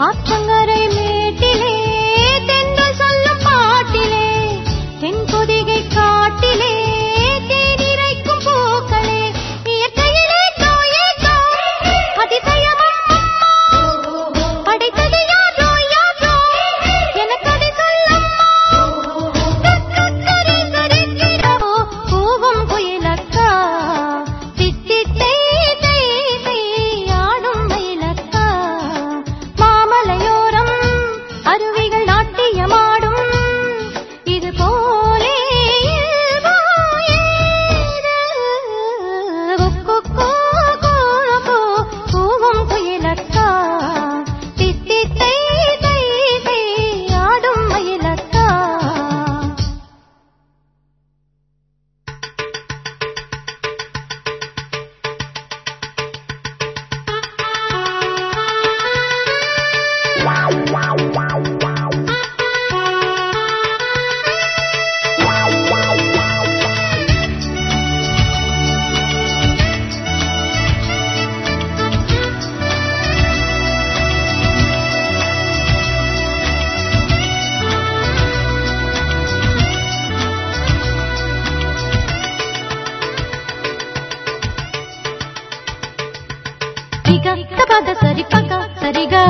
आप సరిగ పద సరిపక సరిగా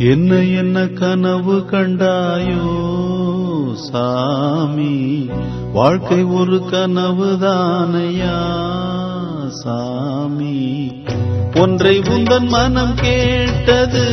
என்ன என்ன கனவு கண்டாயோ சாமி? வாழ்க்கை ஒரு கனவு தானையா சாமி? ஒன்றை உந்தன் மனம் கேட்டது